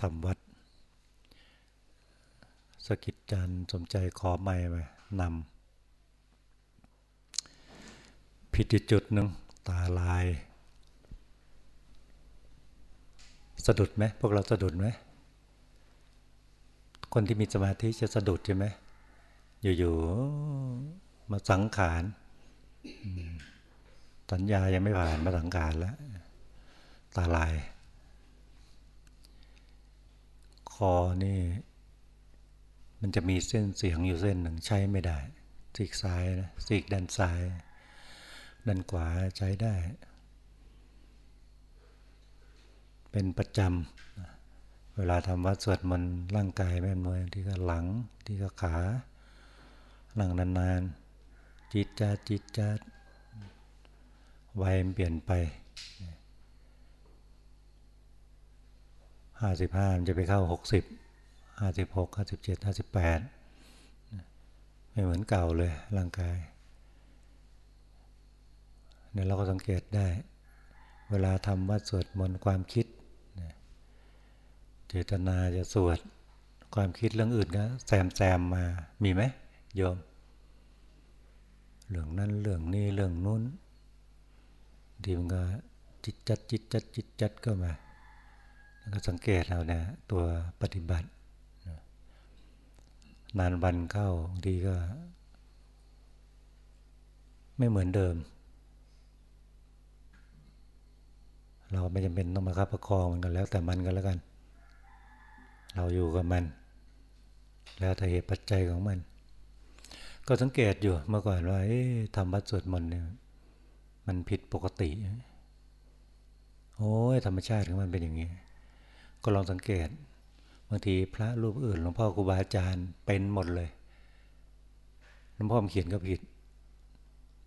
ทำวัด สกิจจันสมใจขอไม่ไปนำผิดจุดหนึ่งตาลาย สะดุดไหมพวกเราสะดุดไหมคนที่มีสมาธิจะสะดุดใช่ไหมอยู่ๆมาสังขารสัญญายังไม่ผ่านมาสังขารแล้ว ตาลาย ค อนี่ มันจะมีเส้นเสียงอยู่เส้นหนึ่งใช้ไม่ได้ซีกซ้ายนะซีกด้านซ้าย ด้านขวาใช้ได้ เป็นประจำเวลาทำวัดสวดมนต์ร่างกายแม่นวยที่ก็หลังที่ก็ขา หลังนานๆจิตจัดจิตจัดวัยมันเปลี่ยนไป ห้าสิบห้ามันจะไปเข้าหกสิบห้าสิบหกห้าสิบเจ็ดห้าสิบแปดไม่เหมือนเก่าเลยร่างกายเนี่ยเราก็สังเกตได้ เวลาทำวัดสวดมนต์ความคิดเจตนาจะสวดความคิดเรื่องอื่นก็แซมแซมมามีไหมโยม เรื่องนั้นเรื่องนี้เรื่องนู้นดีมันก็จิตจัดจิตจัดจิตจัดก็มา ก็สังเกตเราเนี่ยตัวปฏิบัติ นานวันเข้าบางทีก็ ไม่เหมือนเดิม เราไม่จำเป็นต้องมาคับประคองมันกันแล้วแต่มันกันแล้วกัน เราอยู่กับมัน แล้วแต่เหตุปัจจัยของมัน ก็สังเกตอยู่เมื่อก่อนว่าทำบัตรสวดมนต์เนี่ยมันผิดปกติ โอ้ยธรรมชาติของมันเป็นอย่างนี้ ก็ลองสังเกตบางทีพระรูปอื่นหลวงพ่อครูบาอาจารย์เป็นหมดเลยหลวงพ่อเขียนก็ผิด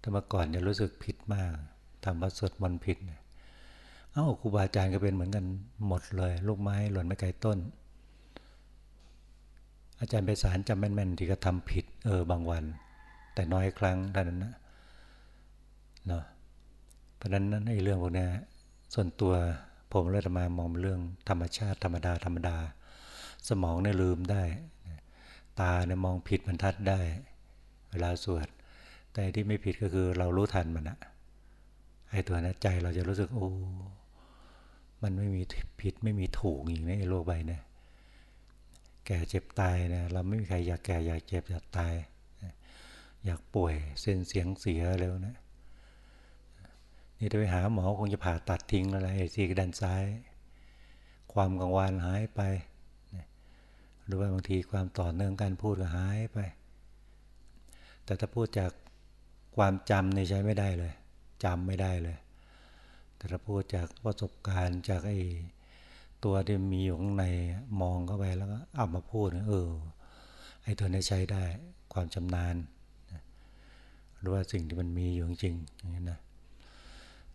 ถ้ามาก่อนจะรู้สึกผิดมากทำวัดสวดมนต์ผิดเอ้าครูบาอาจารย์ก็เป็นเหมือนกันหมดเลย ลูกไม้หล่นไม่ไกลต้น อาจารย์ไปสารจำแม่นๆที่ก็ทำผิด เออบางวัน แต่น้อยครั้งเท่านั้นนะเนาะเพราะนั้นนั้นไอ้เรื่องพวกนี้ส่วนตัว ผมเลยมามองเรื่องธรรมชาติธรรมดาธรรมดา สมองเนี่ยลืมได้ ตาเนี่ยมองผิดบรรทัดได้ เวลาสวด แต่ที่ไม่ผิดก็คือเรารู้ทันมันอะไอ้ตัวนั้นใจเราจะรู้สึกโอ้ มันไม่มีผิดไม่มีถูกอย่างนี้ในโลกใบเนี่ยแก่เจ็บตายเนี่ยเราไม่มีใครอยากแก่อยากเจ็บอยากตาย อยากป่วยเส้นเสียงเสียแล้วนะ นี่ถ้าไปหาหมอคงจะผ่าตัดทิ้งอะไรซีกด้านซ้าย ความกังวลหายไปหรือว่าบางทีความต่อเนื่องการพูดก็หายไป แต่ถ้าพูดจากความจำนี่ใช้ไม่ได้เลยจำไม่ได้เลย แต่ถ้าพูดจากประสบการณ์จากไอ้ตัวที่มีอยู่ข้างในมองเข้าไปแล้วก็เอามาพูดเออไอ้ตัวนี้ใช้ได้ความชำนาญหรือว่าสิ่งที่มันมีอยู่จริงอย่างนี้นะ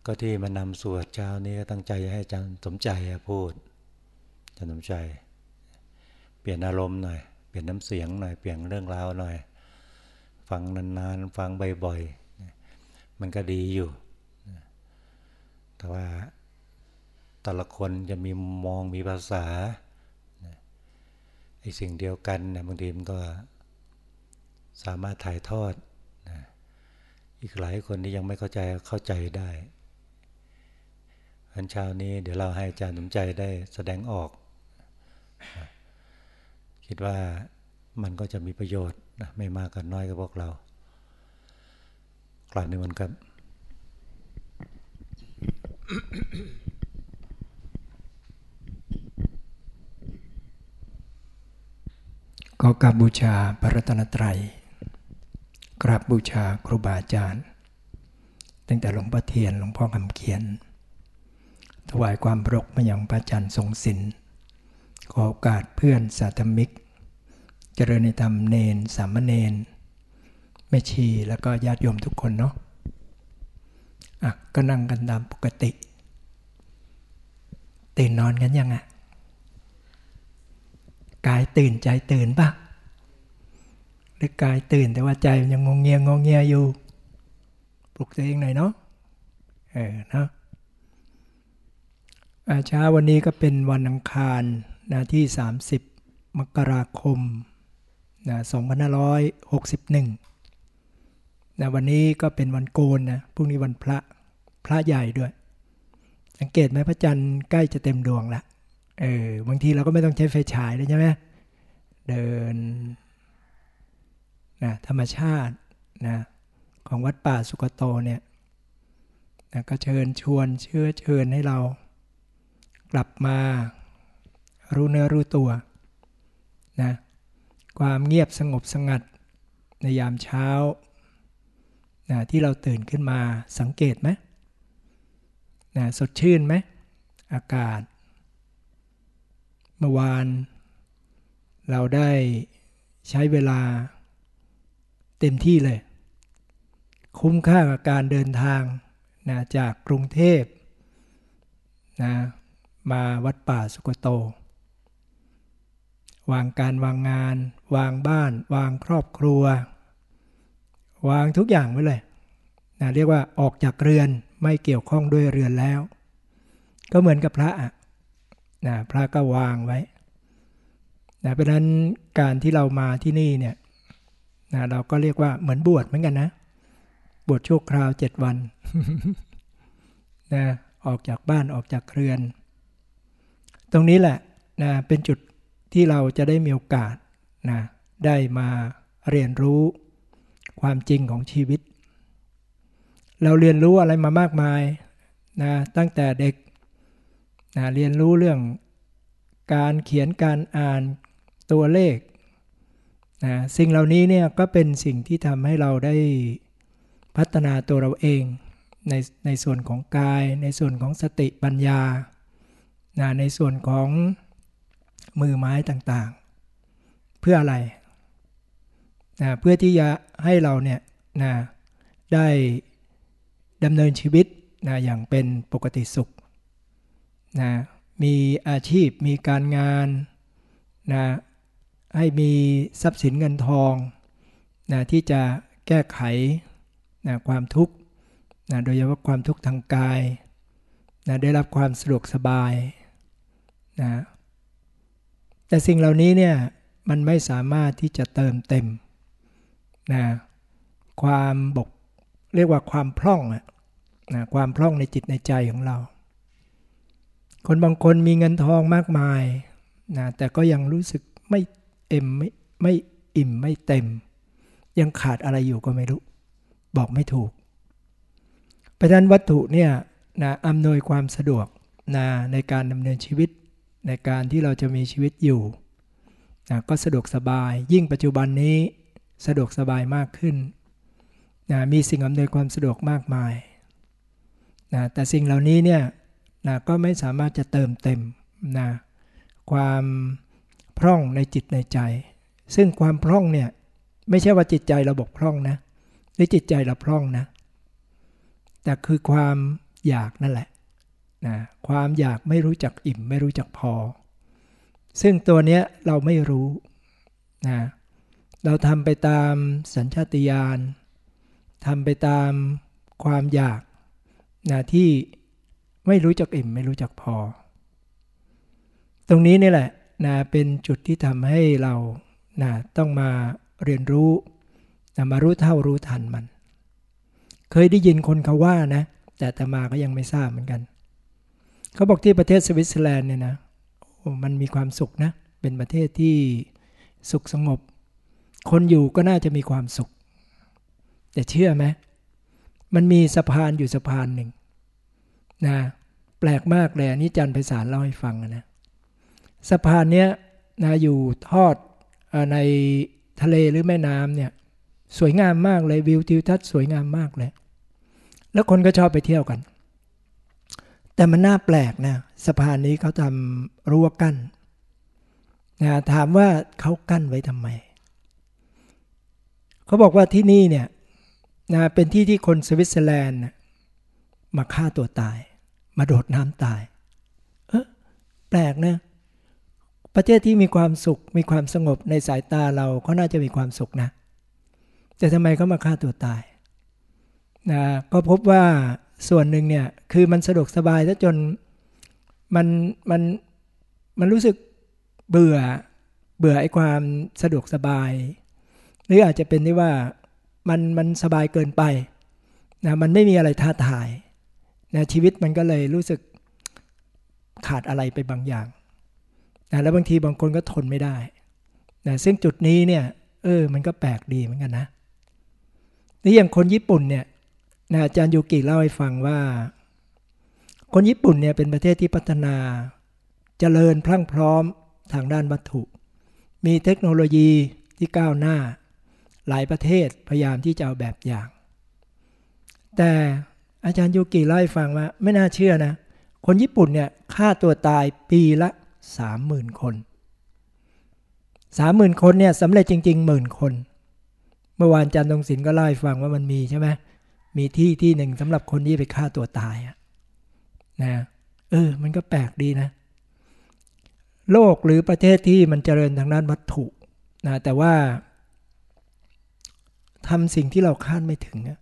ก็ที่มานำสวดเช้านี้ก็ตั้งใจให้อาจารย์สมใจพูดอาจารย์สมใจ เปลี่ยนอารมณ์หน่อย เปลี่ยนน้ำเสียงหน่อย เปลี่ยนเรื่องราวหน่อย ฟังนานๆ ฟังบ่อยๆ มันก็ดีอยู่ แต่ว่าแต่ละคนจะมีมองมีภาษาไอ้สิ่งเดียวกันเนี่ยบางทีมันก็สามารถถ่ายทอดอีกหลายคนที่ยังไม่เข้าใจเข้าใจได้ อันเช้านี้เดี๋ยวเราให้อาจารย์สมใจได้แสดงออก คิดว่ามันก็จะมีประโยชน์นะไม่มากกันน้อยกับพวกเรากลาวในวันครับ ก็กราบบูชาพระรัตนตรัย กราบบูชาครูบาอาจารย์ ตั้งแต่หลวงพ่อเทียนหลวงพ่อคำเขียน ถวายความปรกมาอย่างพระอาจารย์ทรงศิลป์ขอโอกาสเพื่อนสาธมิก เจริญในธรรมเนน สามเณรแม่ชีแล้วก็ญาติโยมทุกคนเนาะอะก็นั่งกันตามปกติตื่นนอนกันยังอะกายตื่นใจตื่นปะหรือกายตื่นแต่ว่าใจยังงงเงียงงเงียอยู่ ปลุกตัวเองหน่อยเนาะเออเนาะ เช้าวันนี้ก็เป็นวันอังคารนะที่ 30 มกราคมนะ2561นะวันนี้ก็เป็นวันโกนนะพรุ่งนี้วันพระพระใหญ่ด้วย สังเกตไหมพระจันทร์ใกล้จะเต็มดวงละเออบางทีเราก็ไม่ต้องใช้ไฟฉายเลยใช่ไหมเดินนะธรรมชาตินะของวัดป่าสุกโตเนี่ยนะก็เชิญชวนเชื้อเชิญให้เรา กลับมารู้เนื้อรู้ตัวนะความเงียบสงบสงัดในยามเช้านะที่เราตื่นขึ้นมาสังเกตไหมนะสดชื่นไหมอากาศ เมื่อวาน เราได้ใช้เวลาเต็มที่เลย คุ้มค่ากับการเดินทางนะจากกรุงเทพนะ มาวัดป่าสุกโต วางการวางงาน วางบ้าน วางครอบครัว วางทุกอย่างไว้เลยนะเรียกว่าออกจากเรือนไม่เกี่ยวข้องด้วยเรือนแล้ว ก็เหมือนกับพระอะนะพระก็วางไว้นะเพราะนั้นการที่เรามาที่นี่เนี่ยนะเราก็เรียกว่าเหมือนบวชเหมือนกันนะ บวชชั่วคราวเจ็ดวันนะออกจากบ้านออกจากเรือน ตรงนี้แหละนะเป็นจุดที่เราจะได้มีโอกาสนะได้มาเรียนรู้ความจริงของชีวิต เราเรียนรู้อะไรมามากมายนะตั้งแต่เด็กนะเรียนรู้เรื่องการเขียนการอ่านตัวเลขนะสิ่งเหล่านี้เนี่ยก็เป็นสิ่งที่ทำให้เราได้พัฒนาตัวเราเองในในส่วนของกาย ในส่วนของสติปัญญา นะในส่วนของมือไม้ต่างๆ เพื่ออะไรนะเพื่อที่จะให้เราเนี่ยนะได้ดำเนินชีวิตนะอย่างเป็นปกติสุขนะมีอาชีพมีการงานนะให้มีทรัพย์สินเงินทองนะที่จะแก้ไขนะความทุกข์นะโดยเฉพาะความทุกข์ทางกายนะได้รับความสะดวกสบาย นะแต่สิ่งเหล่านี้เนี่ยมันไม่สามารถที่จะเติมเต็มนะความบกเรียกว่าความพร่องนะความพร่องในจิตในใจของเรา คนบางคนมีเงินทองมากมายนะแต่ก็ยังรู้สึกไม่เอ็มไม่ไม่อิ่มไม่เต็ม ยังขาดอะไรอยู่ก็ไม่รู้ บอกไม่ถูกเพราะฉะนั้นวัตถุเนี่ยนะอำนวยความสะดวกนะในการดำเนินชีวิต ในการที่เราจะมีชีวิตอยู่นะก็สะดวกสบาย ยิ่งปัจจุบันนี้สะดวกสบายมากขึ้นนะมีสิ่งอำนวยความสะดวกมากมายนะแต่สิ่งเหล่านี้เนี่ยนะก็ไม่สามารถจะเติมเต็มนะความพร่องในจิตในใจ ซึ่งความพร่องเนี่ยไม่ใช่ว่าจิตใจเราบกพร่องนะหรือจิตใจเราพร่องนะ แต่คือความอยากนั่นแหละนะ ความอยากไม่รู้จักอิ่มไม่รู้จักพอ ซึ่งตัวเนี้ยเราไม่รู้นะเราทำไปตามสัญชาติญาณทำไปตามความอยากนะที่ไม่รู้จักอิ่มไม่รู้จักพอ ตรงนี้นี่แหละนะเป็นจุดที่ทำให้เรานะต้องมาเรียนรู้นะมารู้เท่ารู้ทันมัน เคยได้ยินคนเขาว่านะ แต่ตมาก็ยังไม่ทราบเหมือนกัน เขาบอกที่ประเทศสวิตเซอร์แลนด์เนี่ยนะมันมีความสุขนะ เป็นประเทศที่สุขสงบ คนอยู่ก็น่าจะมีความสุข แต่เชื่อไหมมันมีสะพานอยู่สะพานหนึ่งนะแปลกมากเลยอันนี้จันไพศาลเล่าให้ฟังนะสะพานเนี้ยนะอยู่ทอดในทะเลหรือแม่น้ำเนี่ยสวยงามมากเลยวิวทิวทัศน์สวยงามมากเลย แล้วคนก็ชอบไปเที่ยวกัน แต่มันน่าแปลกนะสะพานนี้เขาทำรั้วกั้นนะถามว่าเขากั้นไว้ทำไม เขาบอกว่าที่นี่เนี่ยนะเป็นที่ที่คนสวิตเซอร์แลนด์มาฆ่าตัวตาย มาโดดน้ำตาย เออแปลกนะประเทศที่มีความสุขมีความสงบในสายตาเราเขาน่าจะมีความสุขนะ แต่ทำไมเขามาฆ่าตัวตายนะก็พบว่า ส่วนหนึ่งเนี่ยคือมันสะดวกสบายซะจนมันมันมันรู้สึกเบื่อเบื่อไอ้ความสะดวกสบาย หรืออาจจะเป็นที่ว่ามันมันสบายเกินไปนะมันไม่มีอะไรท้าทายนะชีวิตมันก็เลยรู้สึกขาดอะไรไปบางอย่างนะแล้วบางทีบางคนก็ทนไม่ได้นะซึ่งจุดนี้เนี่ยเออมันก็แปลกดีเหมือนกันนะนี่อย่างคนญี่ปุ่นเนี่ย นะอาจารย์ยูกิเล่าให้ฟังว่า คนญี่ปุ่นเนี่ยเป็นประเทศที่พัฒนาจเจริญพรั่งพร้อมทางด้านวัตถุ มีเทคโนโลยีที่ก้าวหน้า หลายประเทศพยายามที่จะเอาแบบอย่าง แต่อาจารย์ยูกิเล่าให้ฟังว่าไม่น่าเชื่อนะ คนญี่ปุ่นเนี่ยฆ่าตัวตายปีละสามหมื่นคนสามหมื่นคนเนี่ยสำเร็จจริงๆหมื่นคน เมื่อวานอาจารย์ตรงศิลป์ก็เล่าให้ฟังว่ามันมีใช่ไหม มีที่ที่หนึ่งสำหรับคนที่ไปฆ่าตัวตายนะเออ มันก็แปลกดีนะ โลกหรือประเทศที่มันเจริญทางด้านวัตถุนะแต่ว่าทำสิ่งที่เราคาดไม่ถึงอะ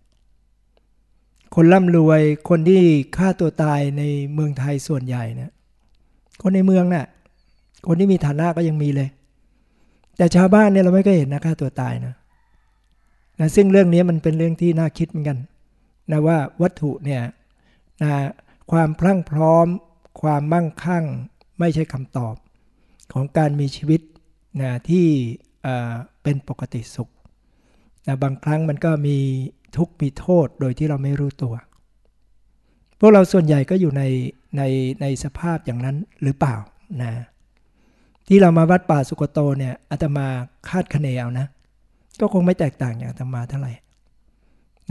คนร่ำรวยคนที่ฆ่าตัวตายในเมืองไทยส่วนใหญ่นะคนในเมืองนะ่ะ คนที่มีฐานะก็ยังมีเลย แต่ชาวบ้านเนี่ยเราไม่เคยเห็นนะฆ่าตัวตายนะนะซึ่งเรื่องนี้มันเป็นเรื่องที่น่าคิดเหมือนกัน นะว่าวัตถุเนี่ยนะความพลั่งพร้อม ความมั่งคั่งไม่ใช่คำตอบ ของการมีชีวิตนะที่เป็นปกติสุขนะบางครั้งมันก็มีทุกข์มีโทษโดยที่เราไม่รู้ตัว พวกเราส่วนใหญ่ก็อยู่ในในในสภาพอย่างนั้นหรือเปล่านะที่เรามาวัดป่าสุกโตเนี่ยอาตมาคาดคะเนเอานะ ก็คงไม่แตกต่างอย่างอาตมาเท่าไหร่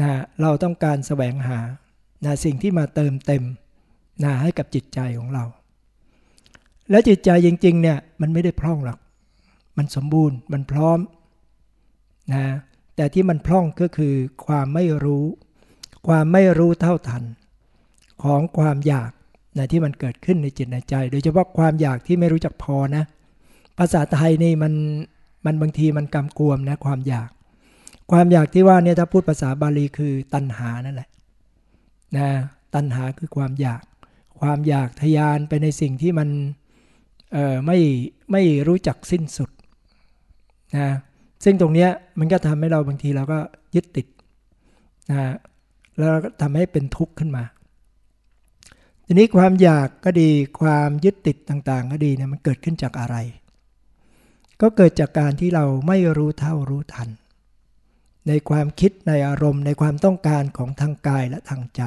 นะเราต้องการแสวงหานะสิ่งที่มาเติมเต็มนะให้กับจิตใจของเรา และจิตใจจริงๆเนี่ยมันไม่ได้พร่องหรอก มันสมบูรณ์มันพร้อมนะแต่ที่มันพร่องก็คือความไม่รู้ ความไม่รู้เท่าทัน ของความอยากนะที่มันเกิดขึ้นในจิตในใจ โดยเฉพาะความอยากที่ไม่รู้จักพอนะ ภาษาไทยนี่มันมันบางทีมันกำกวมนะความอยาก ความอยากที่ว่าเนี่ยถ้าพูดภาษาบาลีคือตัณหานั่นแหละนะตัณหาคือความอยาก ความอยากทยานไปในสิ่งที่มันไม่ไม่รู้จักสิ้นสุดนะซึ่งตรงนี้มันก็ทำให้เราบางทีเราก็ยึดติดนะแล้วก็ทำให้เป็นทุกข์ขึ้นมา ทีนี้ความอยากก็ดีความยึดติดต่างๆ ก็ดีเนี่ยมันเกิดขึ้นจากอะไร ก็เกิดจากการที่เราไม่รู้เท่ารู้ทัน ในความคิดในอารมณ์ในความต้องการของทางกายและทางใจ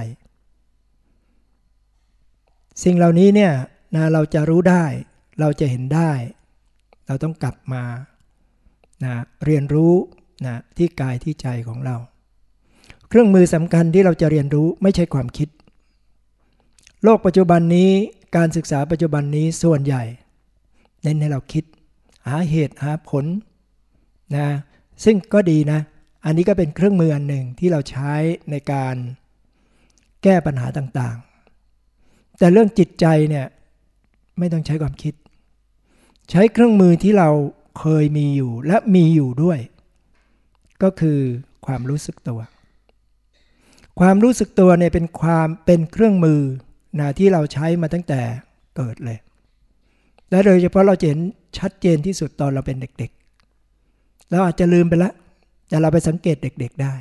สิ่งเหล่านี้เนี่ยนะเราจะรู้ได้ เราจะเห็นได้ เราต้องกลับมานะเรียนรู้นะที่กายที่ใจของเรา เครื่องมือสำคัญที่เราจะเรียนรู้ไม่ใช่ความคิด โลกปัจจุบันนี้การศึกษาปัจจุบันนี้ส่วนใหญ่ เน้นให้เราคิด หาเหตุหาผลนะซึ่งก็ดีนะ อันนี้ก็เป็นเครื่องมืออันหนึ่งที่เราใช้ในการแก้ปัญหาต่างๆ แต่เรื่องจิตใจเนี่ยไม่ต้องใช้ความคิด ใช้เครื่องมือที่เราเคยมีอยู่และมีอยู่ด้วย ก็คือความรู้สึกตัว ความรู้สึกตัวเนี่ยเป็นความเป็นเครื่องมือนะที่เราใช้มาตั้งแต่เกิดเลย และโดยเฉพาะเราเห็นชัดเจนที่สุดตอนเราเป็นเด็กๆ เราอาจจะลืมไปแล้ว แต่เราไปสังเกตเด็กๆได้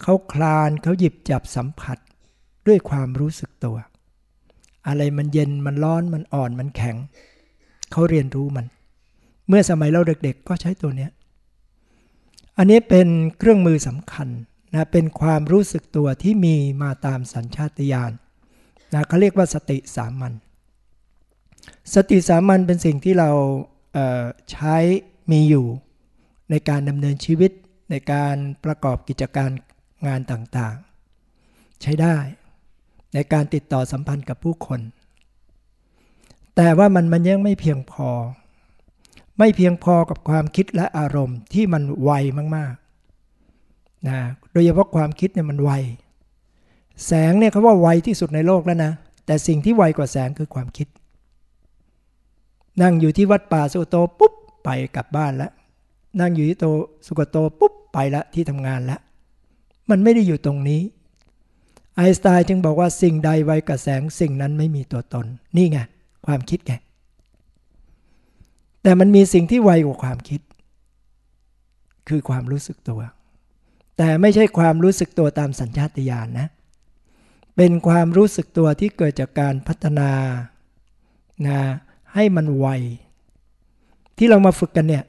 เขาคลานเขาหยิบจับสัมผัสด้วยความรู้สึกตัว อะไรมันเย็นมันร้อนมันอ่อนมันแข็ง เขาเรียนรู้มัน เมื่อสมัยเราเด็กๆ ก็ใช้ตัวนี้อันนี้เป็นเครื่องมือสำคัญนะเป็นความรู้สึกตัวที่มีมาตามสัญชาตญาณนะเขาเรียกว่าสติสามัญสติสามัญเป็นสิ่งที่เราเใช้มีอยู่ ในการดำเนินชีวิตในการประกอบกิจการงานต่างๆ ใช้ได้ ในการติดต่อสัมพันธ์กับผู้คน แต่ว่ามันมันยังไม่เพียงพอ ไม่เพียงพอกับความคิดและอารมณ์ที่มันไวมากๆนะโดยเฉพาะความคิดเนี่ยมันไว แสงเนี่ยเขาว่าไวที่สุดในโลกแล้วนะ แต่สิ่งที่ไวกว่าแสงคือความคิด นั่งอยู่ที่วัดป่าสุโตปุ๊บไปกลับบ้านแล้ว นั่งอยู่ที่โตสุกโตปุ๊บไปละที่ทำงานแล้วมันไม่ได้อยู่ตรงนี้ ไอน์สไตน์จึงบอกว่าสิ่งใดไวกว่าแสงสิ่งนั้นไม่มีตัวตน นี่ไงความคิดไง แต่มันมีสิ่งที่ไวกว่าความคิด คือความรู้สึกตัว แต่ไม่ใช่ความรู้สึกตัวตามสัญชาตญาณนนะ เป็นความรู้สึกตัวที่เกิดจากการพัฒนานะให้มันไวที่เรามาฝึกกันเนี่ย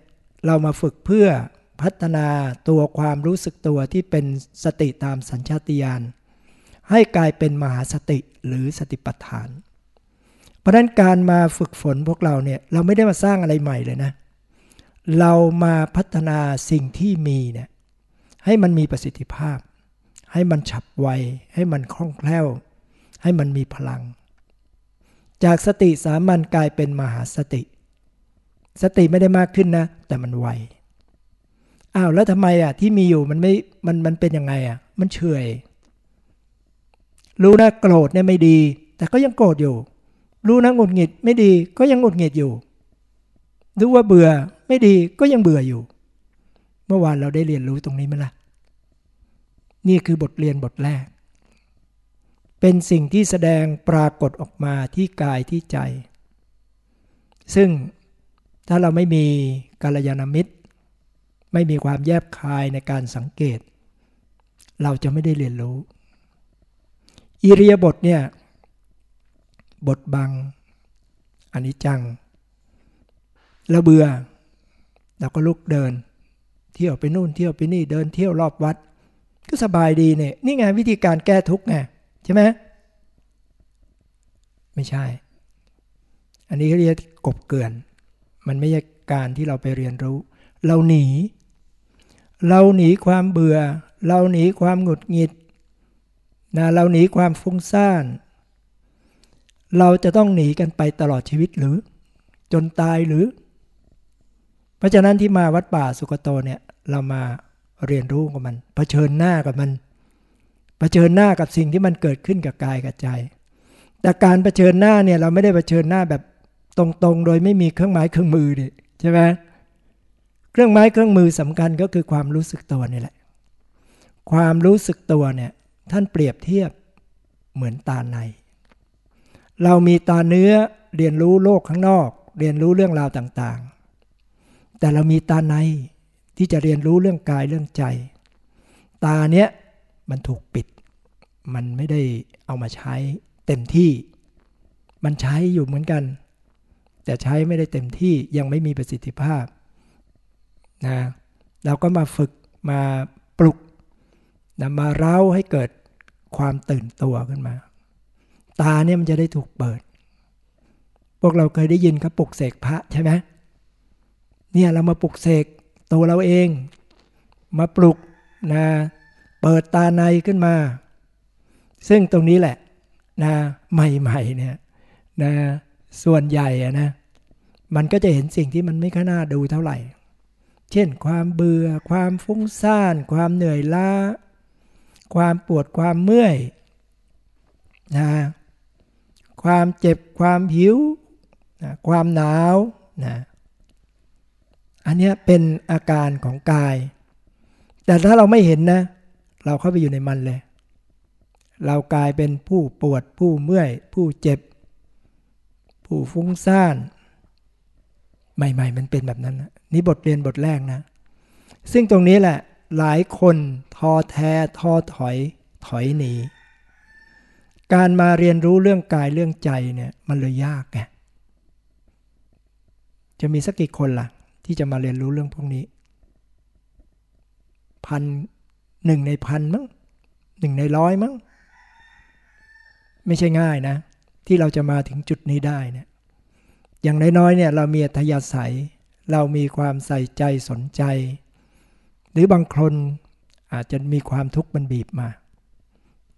เรามาฝึกเพื่อพัฒนาตัวความรู้สึกตัวที่เป็นสติตามสัญชาติญาณให้กลายเป็นมหาสติหรือสติปัฏฐาน เพราะนั้นการมาฝึกฝนพวกเราเนี่ยเราไม่ได้มาสร้างอะไรใหม่เลยนะ เรามาพัฒนาสิ่งที่มีเนี่ยให้มันมีประสิทธิภาพ ให้มันฉับไว ให้มันคล่องแคล่ว ให้มันมีพลัง จากสติสามัญกลายเป็นมหาสติ สติไม่ได้มากขึ้นนะ แต่มันไวอ้าวแล้วทำไมอะที่มีอยู่มันไม่มันมันเป็นยังไงอะ มันเฉยรู้นะโกรธเนี่ยไม่ดี แต่ก็ยังโกรธอยู่ รู้นะหงุดหงิดไม่ดี ก็ยังหงุดหงิดอยู่รู้ว่าเบื่อไม่ดีก็ยังเบื่ออยู่ เมื่อวานเราได้เรียนรู้ตรงนี้ไหมล่ะ นี่คือบทเรียนบทแรก เป็นสิ่งที่แสดงปรากฏออกมาที่กายที่ใจ ซึ่ง ถ้าเราไม่มีกาลยานามิตร ไม่มีความแยบคายในการสังเกต เราจะไม่ได้เรียนรู้ อิริยาบถเนี่ยบทบังอันนี้จังเราเบื่อเราก็ลุกเดิน เที่ยวไปนู่นเที่ยวไปนี่เดินเที่ยวรอบวัด ก็สบายดีเนี่ยนี่ไงวิธีการแก้ทุกข์ไงใช่ไหมไม่ใช่ อันนี้เรียกกบเกิน มันไม่ใช่การที่เราไปเรียนรู้ เราหนี เราหนีความเบื่อ เราหนีความหงุดหงิดนะเราหนีความฟุ้งซ่าน เราจะต้องหนีกันไปตลอดชีวิตหรือ จนตายหรือ เพราะฉะนั้นที่มาวัดป่าสุกโตเนี่ยเรามาเรียนรู้กับมันเผชิญหน้ากับมันเผชิญหน้ากับสิ่งที่มันเกิดขึ้นกับกายกับใจ แต่การเผชิญหน้าเนี่ยเราไม่ได้เผชิญหน้าแบบ ตรงๆ โดยไม่มีเครื่องหมายเครื่องมือดิใช่ไหมเครื่องไม้เครื่องมือสำคัญก็คือความรู้สึกตัวนี่แหละ ความรู้สึกตัวเนี่ยท่านเปรียบเทียบเหมือนตาใน เรามีตาเนื้อเรียนรู้โลกข้างนอก เรียนรู้เรื่องราวต่างๆ แต่เรามีตาในที่จะเรียนรู้เรื่องกายเรื่องใจ ตาเนี้ยมันถูกปิด มันไม่ได้เอามาใช้เต็มที่ มันใช้อยู่เหมือนกัน แต่ใช้ไม่ได้เต็มที่ยังไม่มีประสิทธิภาพนะเราก็มาฝึกมาปลุกนะมาเร้าให้เกิดความตื่นตัวขึ้นมา ตาเนี่ยมันจะได้ถูกเปิด พวกเราเคยได้ยินเขาปลุกเสกพระใช่ไหมเนี่ยเรามาปลุกเสกตัวเราเอง มาปลุกนะเปิดตาในขึ้นมา ซึ่งตรงนี้แหละนะใหม่ๆเนี่ยนะส่วนใหญ่อะนะ มันก็จะเห็นสิ่งที่มันไม่ค่อยน่าดูเท่าไหร่ เช่น ความเบื่อ ความฟุ้งซ่าน ความเหนื่อยล้า ความปวดความเมื่อยนะความเจ็บความหิวนะความหนาวนะอันนี้เป็นอาการของกาย แต่ถ้าเราไม่เห็นนะ เราเข้าไปอยู่ในมันเลย เรากลายเป็นผู้ปวดผู้เมื่อย ผู้เจ็บ ผู้ฟุ้งซ่าน ใหม่ ๆ มันเป็นแบบนั้นนะนี่บทเรียนบทแรกนะ ซึ่งตรงนี้แหละหลายคนท้อแท้ท้อถอยถอยหนีการมาเรียนรู้เรื่องกายเรื่องใจเนี่ยมันเลยยากไงจะมีสักกี่คนละ่ะ ที่จะมาเรียนรู้เรื่องพวกนี้ พันหนึ่งในพันมั้งหนึ่งในร้อยมั้งไม่ใช่ง่ายนะ ที่เราจะมาถึงจุดนี้ได้เนี่ย อย่างน้อยๆเนี่ยเรามีอัธยาศัย เรามีความใส่ใจสนใจ หรือบางคนอาจจะมีความทุกข์มันบีบมา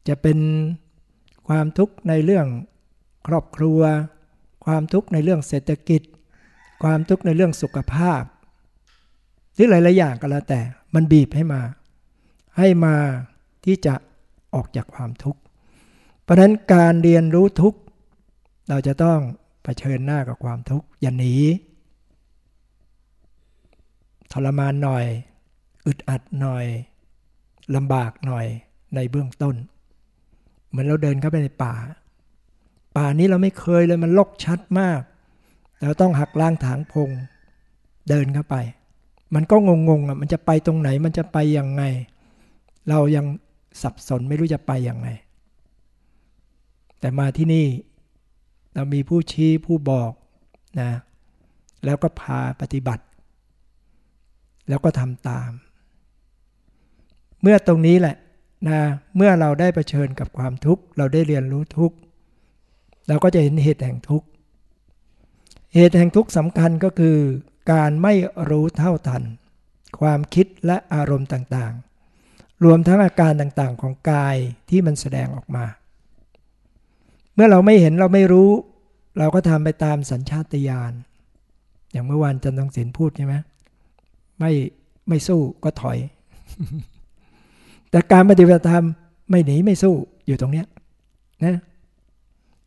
จะเป็นความทุกข์ในเรื่องครอบครัว ความทุกข์ในเรื่องเศรษฐกิจ ความทุกข์ในเรื่องสุขภาพ หรือหลายๆอย่างก็แล้วแต่มันบีบให้มา ให้มาที่จะออกจากความทุกข์ เพราะนั้นการเรียนรู้ทุกข์ เราจะต้อง เผชิญหน้ากับความทุกข์อย่าหนีทรมานหน่อย อึดอัดหน่อยลำบากหน่อยในเบื้องต้น เหมือนเราเดินเข้าไปในป่า ป่านี้เราไม่เคยเลยมันลกชัดมาก เราต้องหักล้างถางพง เดินเข้าไป มันก็งงๆอะมันจะไปตรงไหนมันจะไปยังไง เรายังสับสนไม่รู้จะไปยังไง แต่มาที่นี่ เรามีผู้ชี้ผู้บอกนะแล้วก็พาปฏิบัติ แล้วก็ทำตาม เมื่อตรงนี้แหละนะเมื่อเราได้เผชิญกับความทุกข์ เราได้เรียนรู้ทุกข์ เราก็จะเห็นเหตุแห่งทุกข์ เหตุแห่งทุกข์สำคัญก็คือ การไม่รู้เท่าทัน ความคิดและอารมณ์ต่างๆ รวมทั้งอาการต่างๆของกายที่มันแสดงออกมา เมื่อเราไม่เห็นเราไม่รู้ เราก็ทำไปตามสัญชาตญาณอย่างเมื่อวานจันทร์ศิลพูดใช่ไหมไม่ไม่สู้ก็ถอย แต่การปฏิบัติธรรมไม่หนีไม่สู้อยู่ตรงเนี้ยนะ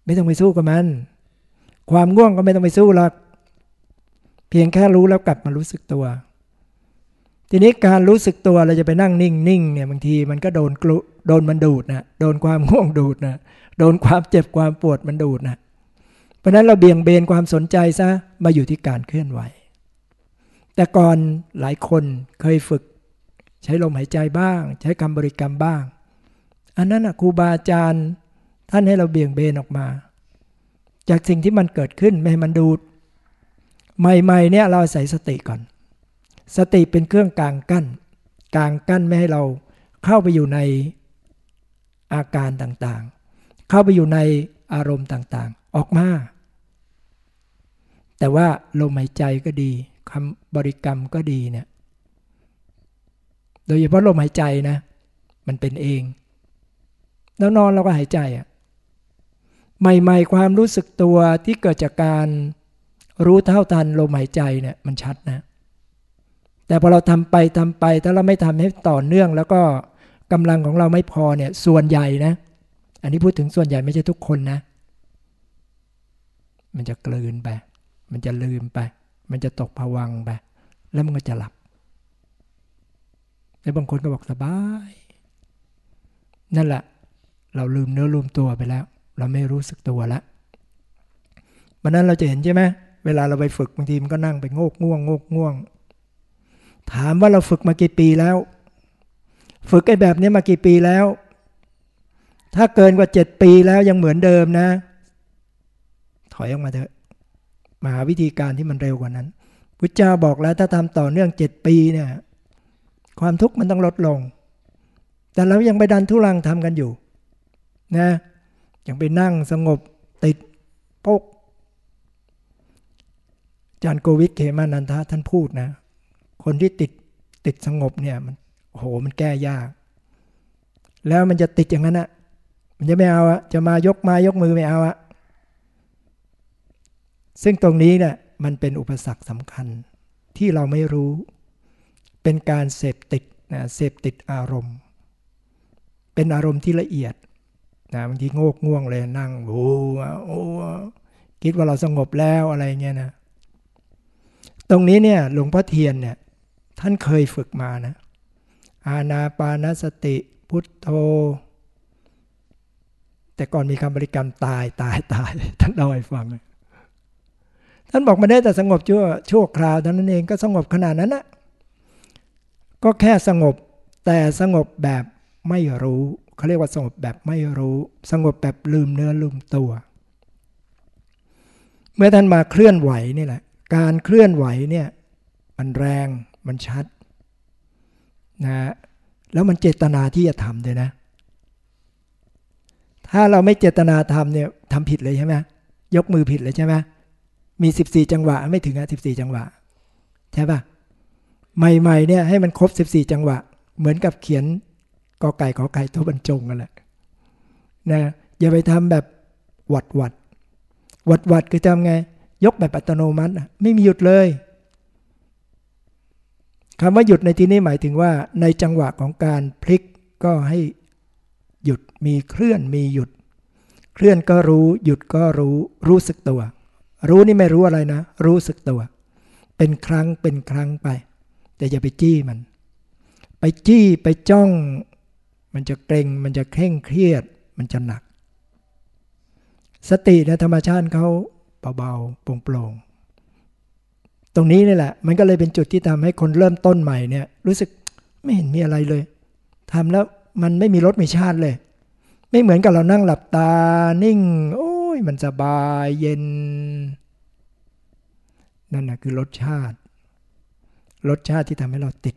ไม่ต้องไปสู้กับมัน ความง่วงก็ไม่ต้องไปสู้หรอกเพียงแค่รู้แล้วกลับมารู้สึกตัว ทีนี้การรู้สึกตัวเราจะไปนั่งนิ่งนิ่งเนี่ยบางทีมันก็โดนกลุโดนมันดูดนะโดนความง่วงดูดนะ โดนความเจ็บความปวดมันดูดนะ เพราะนั้นเราเบี่ยงเบนความสนใจซะมาอยู่ที่การเคลื่อนไหว แต่ก่อนหลายคนเคยฝึก ใช้ลมหายใจบ้าง ใช้คำบริกรรมบ้าง อันนั้นนะครูบาอาจารย์ท่านให้เราเบี่ยงเบนออกมา จากสิ่งที่มันเกิดขึ้นไม่ให้มันดูด ใหม่ๆเนี่ยเราใส่สติก่อน สติเป็นเครื่องกลางกั้นกลางกั้นไม่ให้เราเข้าไปอยู่ในอาการต่างๆ เข้าไปอยู่ในอารมณ์ต่างๆ ออกมา แต่ว่าลมหายใจก็ดีคำบริกรรมก็ดีเนี่ย โดยเฉพาะลมหายใจนะ มันเป็นเอง แล้วนอนเราก็หายใจอะ่ะใหม่ๆความรู้สึกตัวที่เกิดจากการรู้เท่าทันลมหายใจเนี่ยมันชัดนะ แต่พอเราทำไปทำไป ถ้าเราไม่ทำให้ต่อเนื่อง แล้วก็กำลังของเราไม่พอเนี่ยส่วนใหญ่นะ อันนี้พูดถึงส่วนใหญ่ไม่ใช่ทุกคนนะ มันจะกลืนไป มันจะลืมไป มันจะตกผวังไป แล้วมันก็จะหลับ แล้วบางคนก็บอกสบาย นั่นแหละ เราลืมเนื้อลืมตัวไปแล้ว เราไม่รู้สึกตัวแล้ววันนั้นเราจะเห็นใช่ไหมเวลาเราไปฝึกบางทีมันก็นั่งไปโงกง่วงโงกง่วง ถามว่าเราฝึกมากี่ปีแล้ว ฝึกไอ้แบบนี้มากี่ปีแล้ว ถ้าเกินกว่าเจ็ดปีแล้วยังเหมือนเดิมนะ ถอยออกมาเถอะมาหาวิธีการที่มันเร็วกว่านั้นพุทธเจ้าบอกแล้วถ้าทำต่อเนื่องเจ็ดปีเนี่ย ความทุกข์มันต้องลดลง แต่เรายังไปดันทุรังทำกันอยู่ นะยังไปนั่งสงบติดพกจารย์โกวิทเขมานันทะท่านพูดนะ คนที่ติดติดสงบเนี่ยมันโหมันแก้ยาก แล้วมันจะติดอย่างนั้นอะ มันจะไม่เอาอะจะมายกมายกมือไม่เอาอะซึ่งตรงนี้เนี่ยมันเป็นอุปสรรคสำคัญที่เราไม่รู้ เป็นการเสพติดนะเสพติดอารมณ์ เป็นอารมณ์ที่ละเอียดนะบางทีโงกง่วงเลยนั่งโอ้โอ้คิดว่าเราสงบแล้วอะไรเงี้ยนะ ตรงนี้เนี่ยหลวงพ่อเทียนเนี่ยท่านเคยฝึกมานะ อาณาปานสติพุทโธ แต่ก่อนมีคำบริกรรมตายตายตายท่านเล่าให้ฟังท่านบอกมาได้แต่สงบชั่วชั่วคราวเท่านั้นเองก็สงบขนาดนั้นนะก็แค่สงบแต่สงบแบบไม่รู้เขาเรียกว่าสงบแบบไม่รู้ สงบแบบลืมเนื้อลืมตัว เมื่อท่านมาเคลื่อนไหวนี่แหละ การเคลื่อนไหวเนี่ยมันแรงมันชัดนะแล้วมันเจตนาที่จะทำเลยนะ ถ้าเราไม่เจตนาทำเนี่ยทำผิดเลยใช่ไหมยกมือผิดเลยใช่ไหมมี14จังหวะไม่ถึงอะ14จังหวะ ใช่ปะใหม่ๆเนี่ยให้มันครบ14จังหวะ เหมือนกับเขียนกอไก่ขอไก่ตัวบรรจงกันแหละนะอย่าไปทำแบบวัดวัดวัดวัดคือทำไง ยกแบบอัตโนมัติไม่มีหยุดเลยคำว่าหยุดในที่นี้หมายถึงว่า ในจังหวะของการพลิกก็ให้ มีเคลื่อนมีหยุด เคลื่อนก็รู้ หยุดก็รู้รู้สึกตัว รู้นี่ไม่รู้อะไรนะ รู้สึกตัว เป็นครั้งเป็นครั้งไป แต่อย่าไปจี้มัน ไปจี้ไปจ้อง มันจะเกรงมันจะเคร่งเครียด มันจะหนัก สติในธรรมชาติเขาเบาๆโปร่งๆตรงนี้นี่แหละ มันก็เลยเป็นจุดที่ทำให้คนเริ่มต้นใหม่เนี่ย รู้สึกไม่เห็นมีอะไรเลยทำแล้วมันไม่มีรสมีชาติเลย ไม่เหมือนกับเรานั่งหลับตานิ่ง โอ้ยมันสบายเย็น นั่นนะคือรสชาติ รสชาติที่ทำให้เราติด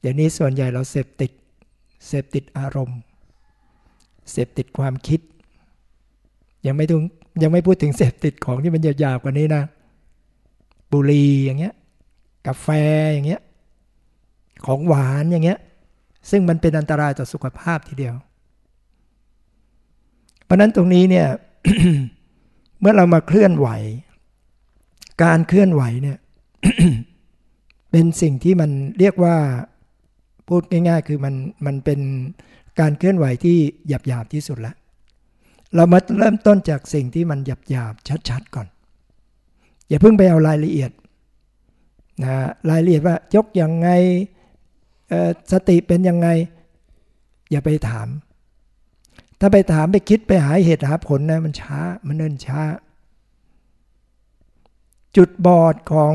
เดี๋ยวนี้ส่วนใหญ่เราเสพติด เสพติดอารมณ์ เสพติดความคิด ยังไม่ถึงยังไม่พูดถึงเสพติดของที่มันหยาบๆกว่านี้นะ บุหรี่อย่างเงี้ย กาแฟอย่างเงี้ย ของหวานอย่างเงี้ย ซึ่งมันเป็นอันตรายต่อสุขภาพทีเดียว เพราะนั้นตรงนี้เนี่ยเมื่อเรามาเคลื่อนไหว การเคลื่อนไหวเนี่ยเป็นสิ่งที่มันเรียกว่าพูดง่าย ๆ คือมันมันเป็นการเคลื่อนไหวที่หยาบๆที่สุดละเรามาเริ่มต้นจากสิ่งที่มันหยาบๆชัดๆก่อน อย่าเพิ่งไปเอารายละเอียดนะรายละเอียดว่ายกยังไงสติเป็นยังไง อย่าไปถาม ถ้าไปถามไปคิดไปหาเหตุหาผลนะมันช้ามันเนิ่นช้า จุดบอดของ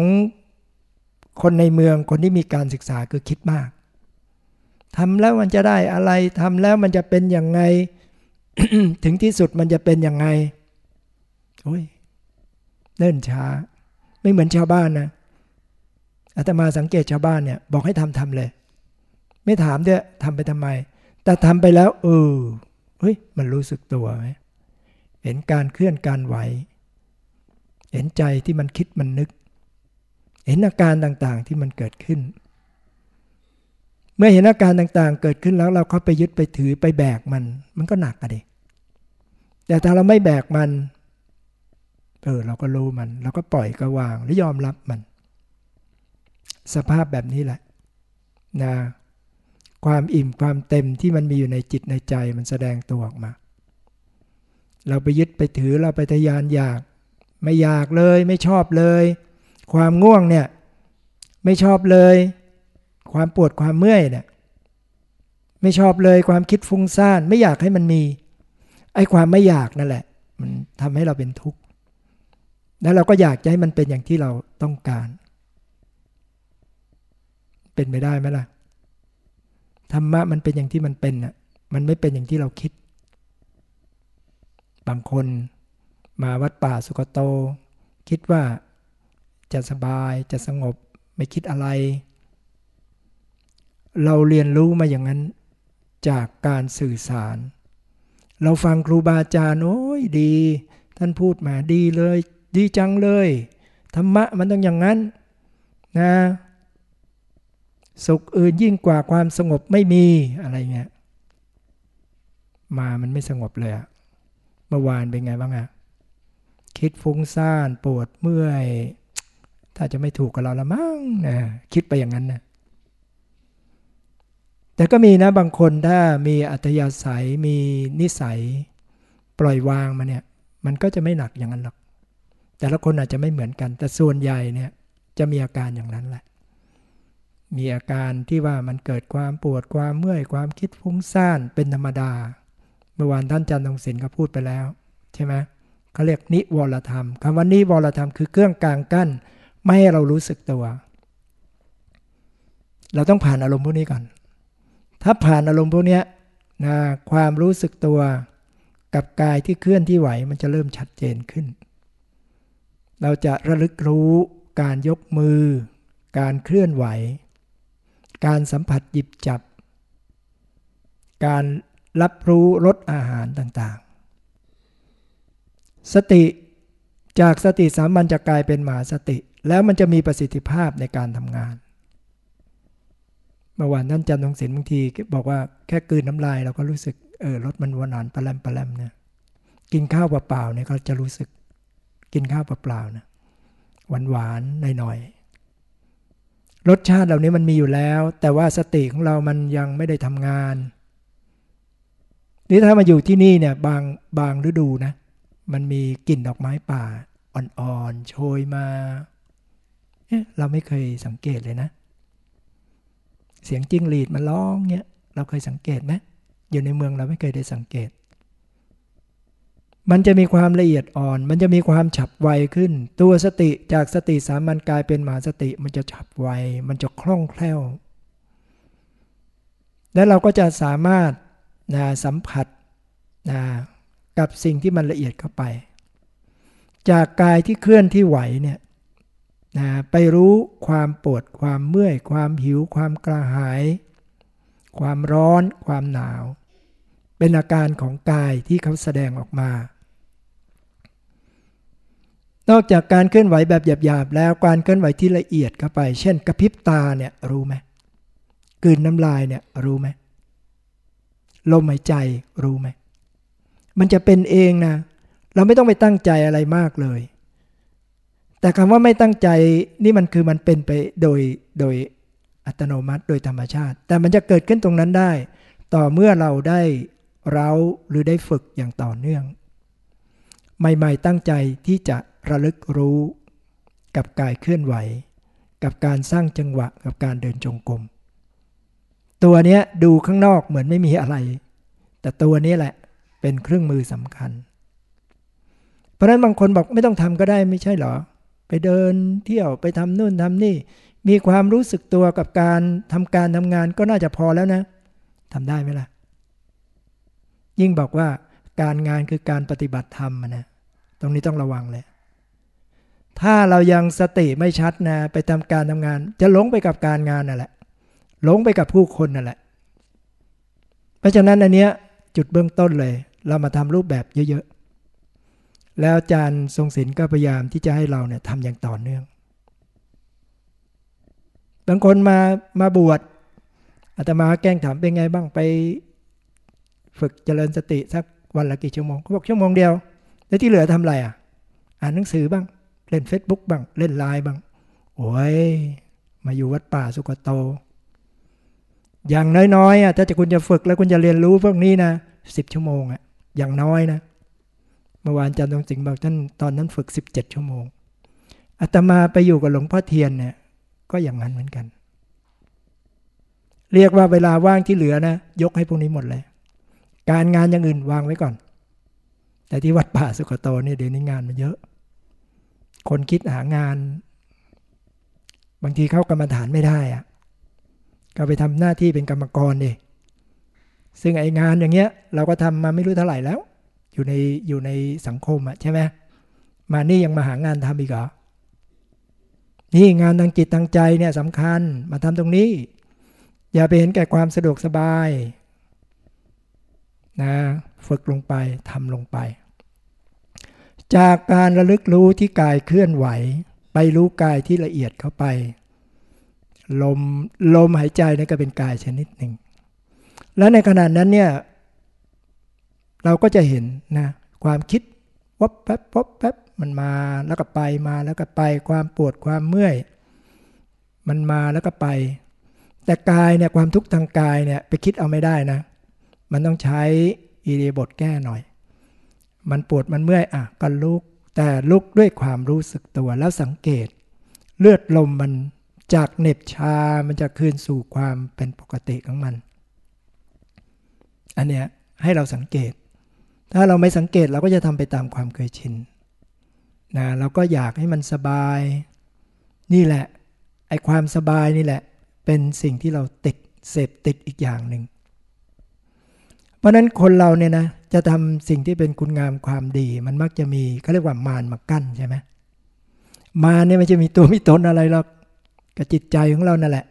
คนในเมืองคนที่มีการศึกษาคือคิดมากทำแล้วมันจะได้อะไรทำแล้วมันจะเป็นยังไง ถึงที่สุดมันจะเป็นยังไงโอ้ยเนิ่นช้า ไม่เหมือนชาวบ้านนะอาตมาสังเกตชาวบ้านเนี่ย บอกให้ทำทำเลย ไม่ถามด้วยทำไปทำไม แต่ทำไปแล้วเออ เฮ้ยมันรู้สึกตัวไหมเห็นการเคลื่อนการไหว เห็นใจที่มันคิดมันนึก เห็นอาการต่างๆที่มันเกิดขึ้น เมื่อเห็นอาการต่างๆ เกิดขึ้นแล้วเราเข้าไปยึดไปถือไปแบกมัน มันก็หนักอะดิแต่ถ้าเราไม่แบกมัน เออเราก็รู้มัน เราก็ปล่อยก็วาง และยอมรับมัน สภาพแบบนี้แหละนะ ความอิ่มความเต็มที่มันมีอยู่ในจิตในใจมันแสดงตัวออกมา เราไปยึดไปถือเราไปทยานอยาก ไม่อยากเลย ไม่ชอบเลย ความง่วงเนี่ย ไม่ชอบเลย ความปวดความเมื่อยเนี่ยไม่ชอบเลยความคิดฟุ้งซ่าน ไม่อยากให้มันมี ไอ้ความไม่อยากนั่นแหละ มันทำให้เราเป็นทุกข์แล้วเราก็อยากจะให้มันเป็นอย่างที่เราต้องการ เป็นไม่ได้ไหมล่ะ ธรรมะมันเป็นอย่างที่มันเป็นอะมันไม่เป็นอย่างที่เราคิด บางคนมาวัดป่าสุกโต คิดว่าจะสบายจะสงบไม่คิดอะไร เราเรียนรู้มาอย่างนั้นจากการสื่อสาร เราฟังครูบาอาจารย์โอ้ยดี ท่านพูดมาดีเลย ดีจังเลยธรรมะมันต้องอย่างนั้นนะ สุขอื่นยิ่งกว่าความสงบไม่มีอะไรเงี้ยมามันไม่สงบเลยอะเมื่อวานเป็นไงบ้างอะคิดฟุ้งซ่านปวดเมื่อย ถ้าจะไม่ถูกกับเราละมั้งนะคิดไปอย่างนั้นนะแต่ก็มีนะบางคนถ้ามีอัตยาศัยมีนิสัยปล่อยวางมาเนี่ย มันก็จะไม่หนักอย่างนั้นหรอกแต่ละคนอาจจะไม่เหมือนกัน แต่ส่วนใหญ่เนี่ยจะมีอาการอย่างนั้นแหละ มีอาการที่ว่ามันเกิดความปวดความเมื่อยความคิดฟุ้งซ่านเป็นธรรมดา เมื่อวานท่านจันทร์ศิลป์ก็พูดไปแล้ว ใช่ไหมเขาเรียกนิวรธรรมคำว่านิวรธรรมคือเครื่องกลางกั้น ไม่ให้เรารู้สึกตัว เราต้องผ่านอารมณ์พวกนี้ก่อน ถ้าผ่านอารมณ์พวกนี้นะความรู้สึกตัวกับกายที่เคลื่อนที่ไหวมันจะเริ่มชัดเจนขึ้น เราจะระลึกรู้การยกมือ การเคลื่อนไหว การสัมผัสหยิบจับ การรับรู้รสอาหารต่างๆ สติจากสติสามัญจะกลายเป็นมหาสติ แล้วมันจะมีประสิทธิภาพในการทำงานเมื่อวานท่านจันทร์ศิลป์บางทีบอกว่าแค่กืนน้ำลายเราก็รู้สึกเออรสมันหวานปลาแลมปลาแลมเนี่ยกินข้าวเปล่าๆเนี่ยก็จะรู้สึก กินข้าวเปล่าๆนะหวานหวานหน่อยๆ รสชาติเหล่านี้มันมีอยู่แล้ว แต่ว่าสติของเรามันยังไม่ได้ทำงานนี่ถ้ามาอยู่ที่นี่เนี่ยบางบางฤดูนะ มันมีกลิ่นดอกไม้ป่าอ่อนๆโชยมาเเราไม่เคยสังเกตเลยนะ เสียงจิ้งหรีดมันร้องเนี่ยเราเคยสังเกตไหมอยู่ในเมืองเราไม่เคยได้สังเกต มันจะมีความละเอียดอ่อน มันจะมีความฉับไวขึ้น ตัวสติจากสติสามัญกลายเป็นมหาสติ มันจะฉับไว มันจะคล่องแคล่ว และเราก็จะสามารถนะสัมผัสนะกับสิ่งที่มันละเอียดเข้าไป จากกายที่เคลื่อนที่ไหวเนี่ยนะไปรู้ความปวด ความเมื่อย ความหิว ความกระหาย ความร้อน ความหนาว เป็นอาการของกายที่เขาแสดงออกมา นอกจากการเคลื่อนไหวแบบหยาบๆแล้วการเคลื่อนไหวที่ละเอียดเข้าไป เช่น กระพริบตาเนี่ยรู้ไหมกืนน้ำลายเนี่ยรู้ไหมลมหายใจรู้ไหมมันจะเป็นเองนะเราไม่ต้องไปตั้งใจอะไรมากเลย แต่คำว่าไม่ตั้งใจนี่มันคือมันเป็นไปโดยโดยอัตโนมัติโดยธรรมชาติ แต่มันจะเกิดขึ้นตรงนั้นได้ ต่อเมื่อเราได้เราหรือได้ฝึกอย่างต่อเนื่อง ใหม่ ๆ ตั้งใจที่จะ ระลึกรู้กับกายเคลื่อนไหว กับการสร้างจังหวะกับการเดินจงกรมตัวเนี้ยดูข้างนอกเหมือนไม่มีอะไร แต่ตัวนี้แหละเป็นเครื่องมือสำคัญ เพราะนั้นบางคนบอกไม่ต้องทำก็ได้ไม่ใช่หรอ ไปเดินเที่ยวไปทำนู่นทำนี่ มีความรู้สึกตัวกับการทำการทำงานก็น่าจะพอแล้วนะทำได้ไหมล่ะ ยิ่งบอกว่าการงานคือการปฏิบัติธรรมนะ ตรงนี้ต้องระวังเลย ถ้าเรายังสติไม่ชัดนะ ไปทำการทำงาน จะหลงไปกับการงานนั่นแหละหลงไปกับผู้คนนั่นแหละ เพราะฉะนั้นอันเนี้ยจุดเบื้องต้นเลย เรามาทำรูปแบบเยอะๆ แล้วอาจารย์ทรงศิลป์ก็พยายามที่จะให้เราเนี่ยทำอย่างต่อเนื่อง บางคนมามาบวชอาตมาแกล้งถามเป็นไงบ้างไป ฝึกเจริญสติสักวันละกี่ชั่วโมงเขาบอกชั่วโมงเดียว แล้วที่เหลือทำอะไรอะ อ่านหนังสือบ้าง เล่น Facebook บ้าง เล่นไลน์บ้าง โอ้ย มาอยู่วัดป่าสุกโต อย่างน้อยๆอะถ้าจะคุณจะฝึกแล้วคุณจะเรียนรู้พวกนี้นะสิบชั่วโมงอะอย่างน้อยนะเมื่อวานอาจารย์ตรงสิงห์บอกท่านตอนนั้นฝึกสิบเจ็ดชั่วโมงอาตมาไปอยู่กับหลวงพ่อเทียนเนี่ย ก็อย่างนั้นเหมือนกัน เรียกว่าเวลาว่างที่เหลือนะยกให้พวกนี้หมดเลย การงานอย่างอื่นวางไว้ก่อน แต่ที่วัดป่าสุกโตนี่เดี๋ยวนี้งานมันเยอะ คนคิดหางาน บางทีเข้ากรรมฐานไม่ได้อะก็ไปทำหน้าที่เป็นกรรมกรดิซึ่งไองานอย่างเงี้ย เราก็ทำมาไม่รู้เท่าไหร่แล้ว อยู่ในอยู่ในสังคมอะใช่ไหมมานี่ยังมาหางานทำอีกเหรอนี่งานทางจิตทางใจเนี่ยสำคัญมาทำตรงนี้ อย่าไปเห็นแก่ความสะดวกสบายนะฝึกลงไปทำลงไป จากการระลึกรู้ที่กายเคลื่อนไหว ไปรู้กายที่ละเอียดเข้าไป ลมลมหายใจนี่ก็เป็นกายชนิดหนึ่ง แล้วในขณะนั้นเนี่ย เราก็จะเห็นนะความคิดวับแป๊บวับแป๊บมันมาแล้วก็ไปมาแล้วก็ไปความปวดความเมื่อย มันมาแล้วก็ไป แต่กายเนี่ยความทุกข์ทางกายเนี่ยไปคิดเอาไม่ได้นะ มันต้องใช้อีเดียบทแก้หน่อย มันปวดมันเมื่อยอะก็ลุก แต่ลุกด้วยความรู้สึกตัวแล้วสังเกต เลือดลมมันจากเหน็บชา มันจะคืนสู่ความเป็นปกติของมัน อันเนี้ยให้เราสังเกต ถ้าเราไม่สังเกตเราก็จะทำไปตามความเคยชินนะเราก็อยากให้มันสบาย นี่แหละ ไอ้ความสบายนี่แหละ เป็นสิ่งที่เราติดเสพติดอีกอย่างหนึ่ง เพราะนั้นคนเราเนี่ยนะ จะทำสิ่งที่เป็นคุณงามความดี มันมักจะมีเขาเรียกว่ามารมากั้นใช่ไหมมารเนี่ยมันจะมีตัวมีตนอะไรหรอกกับจิตใจของเรานั่นแหละ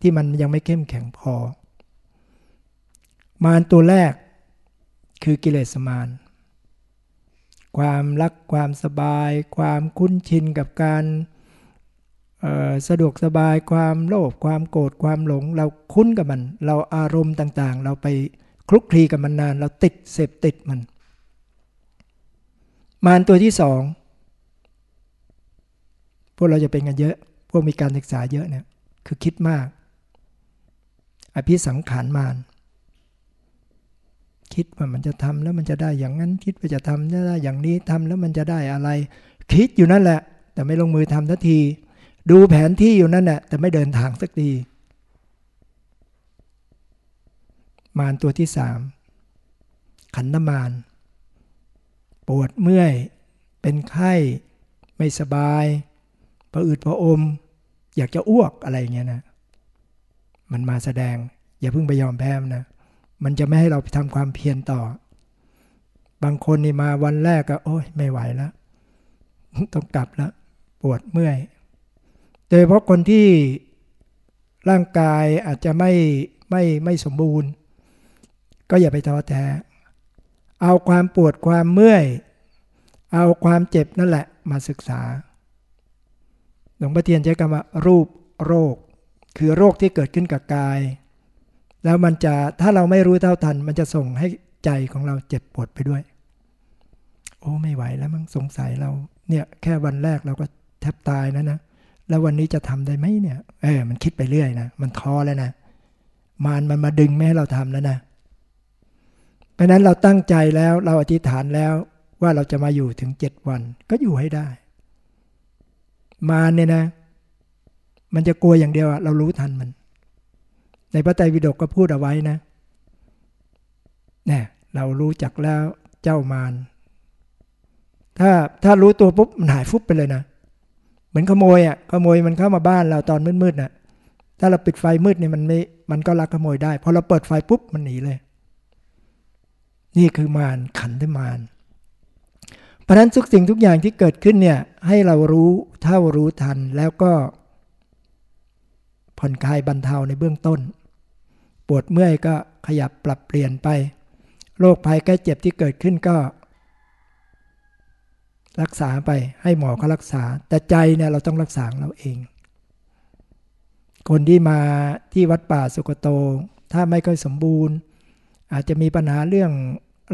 ที่มันยังไม่เข้มแข็งพอ มารตัวแรกคือกิเลสมารความรักความสบาย ความคุ้นชินกับการสะดวกสบายความโลภความโกรธความหลง เราคุ้นกับมัน เราอารมณ์ต่างๆ เราไป คลุกคลีกับมันนาน เราติดเสพติดมัน มารตัวที่สองพวกเราจะเป็นกันเยอะ พวกมีการศึกษาเยอะเนี่ยคือคิดมาก อภิสังขารมานคิดว่ามันจะทำแล้วมันจะได้อย่างนั้น คิดว่าจะทำจะได้อย่างนี้ทำแล้วมันจะได้อะไร คิดอยู่นั่นแหละ แต่ไม่ลงมือทำทันที ดูแผนที่อยู่นั่นแหละแต่ไม่เดินทางสักที มารตัวที่สามขันนมารปวดเมื่อย เป็นไข้ไม่สบายประอืดประอม อยากจะอ้วกอะไรเงี้ยนะ มันมาแสดง อย่าเพิ่งไปยอมแพ้นะ มันจะไม่ให้เราไปทำความเพียรต่อ บางคนนี่มาวันแรกก็ โอ้ยไม่ไหวแล้วต้องกลับแล้วปวดเมื่อยโดยเพราะคนที่ร่างกายอาจจะไม่ไม่ไม่สมบูรณ์ ก็อย่าไปท้อแท้ เอาความปวดความเมื่อย เอาความเจ็บนั่นแหละมาศึกษา หลวงพ่อเทียนใช้คำว่ารูปโรค คือโรคที่เกิดขึ้นกับกาย แล้วมันจะถ้าเราไม่รู้เท่าทัน มันจะส่งให้ใจของเราเจ็บปวดไปด้วย โอ้ไม่ไหวแล้วมั้งสงสัยเราเนี่ยแค่วันแรกเราก็แทบตายแล้วนะ แล้ววันนี้จะทำได้ไหมเนี่ย เออ มันคิดไปเรื่อยนะ มันท้อแล้วนะ มารมันมาดึงไม่ให้เราทำแล้วนะ ราะนั้นเราตั้งใจแล้วเราอธิษฐานแล้วว่าเราจะมาอยู่ถึงเจ็ดวัน ก็อยู่ให้ได้ มารเนี่ยนะ มันจะกลัวอย่างเดียวอะเรารู้ทันมัน ในพระไตรปิฎกก็พูดเอาไว้นะเนี่ยเรารู้จักแล้วเจ้ามารถ้าถ้ารู้ตัวปุ๊บมันหายฟุบไปเลยนะเหมือนขโมยอะขโมยมันเข้ามาบ้านเราตอนมืดๆน่ะถ้าเราปิดไฟมืดเนี่ยมันไม่มันก็ลักขโมยได้พอเราเปิดไฟปุ๊บมันหนีเลย นี่คือมารขันธ์มารเพราะนั้นทุกสิ่งทุกอย่างที่เกิดขึ้นเนี่ยให้เรารู้เท่ารู้ทันแล้วก็ ผ่อนคลายบรรเทาในเบื้องต้น ปวดเมื่อยก็ขยับปรับเปลี่ยนไปโรคภัยแก้เจ็บที่เกิดขึ้นก็ รักษาไปให้หมอเขารักษา แต่ใจเนี่ยเราต้องรักษาเราเอง คนที่มาที่วัดป่าสุกโต ถ้าไม่ค่อยสมบูรณ์ อาจจะมีปัญหาเรื่อง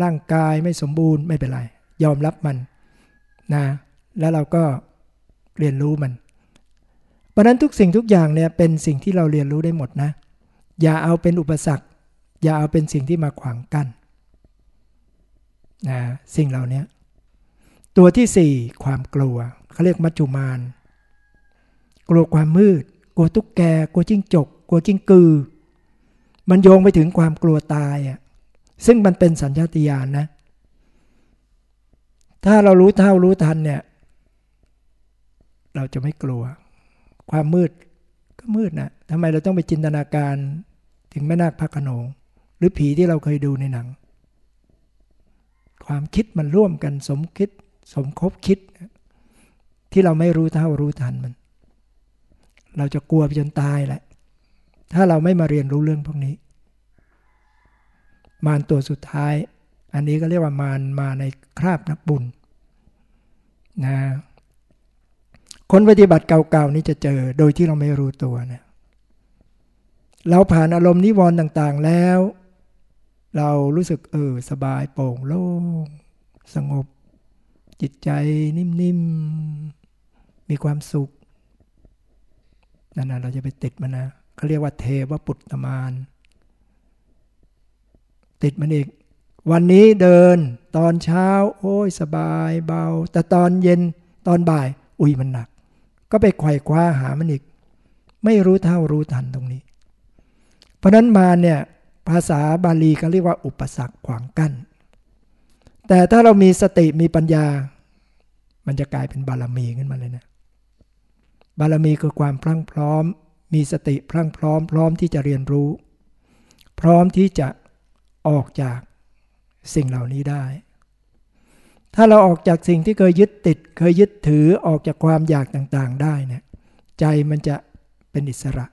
ร่างกายไม่สมบูรณ์ไม่เป็นไร ยอมรับมันนะแล้วเราก็เรียนรู้มัน เพราะนั้นทุกสิ่งทุกอย่างเนี่ยเป็นสิ่งที่เราเรียนรู้ได้หมดนะ อย่าเอาเป็นอุปสรรค อย่าเอาเป็นสิ่งที่มาขวางกัน้นนะสิ่งเหล่านี้ตัวที่สี่ความกลัวเขาเรียกมัจจุมานกลัวความมืด กลัวตุ๊กแก กลัวจิ้งจก กลัวจิ้งกือ มันโยงไปถึงความกลัวตายอะ ซึ่งมันเป็นสัญชาติญาณนะ ถ้าเรารู้เท่ารู้ทันเนี่ย เราจะไม่กลัว ความมืดก็มืดนะทำไมเราต้องไปจินตนาการถึงแม่นาคพระขนง หรือผีที่เราเคยดูในหนัง ความคิดมันร่วมกันสมคิด สมคบคิด ที่เราไม่รู้เท่ารู้ทันมัน เราจะกลัวไปจนตายแหละ ถ้าเราไม่มาเรียนรู้เรื่องพวกนี้ มารตัวสุดท้าย อันนี้ก็เรียกว่ามารมาในคราบนักบุญนะคนปฏิบัติเก่าๆนี้จะเจอโดยที่เราไม่รู้ตัวเนะเราผ่านอารมณ์นิวรณ์ต่างๆแล้ว เรารู้สึกเออสบายโปร่งโล่งสงบ จิตใจนิ่มๆ มีความสุขนั่นนะเราจะไปติดมันนะเขาเรียกว่าเทวปุตตมาน ติดมันอีก วันนี้เดินตอนเช้า โอ้ยสบายเบา แต่ตอนเย็นตอนบ่าย อุ้ยมันหนัก ก็ไปไขว่คว้าหามันอีก ไม่รู้เท่ารู้ทันตรงนี้ เพราะนั้นมาเนี่ยภาษาบาลีเขาเรียกว่าอุปสรรคขวางกั้น แต่ถ้าเรามีสติมีปัญญา มันจะกลายเป็นบารมีขึ้นมาเลยนะ บารมีคือความพรั่งพร้อม มีสติพรั่งพร้อม พร้อมที่จะเรียนรู้ พร้อมที่จะ ออกจากสิ่งเหล่านี้ได้ ถ้าเราออกจากสิ่งที่เคยยึดติด เคยยึดถือออกจากความอยากต่างๆได้เนี่ยใจมันจะเป็นอิสระ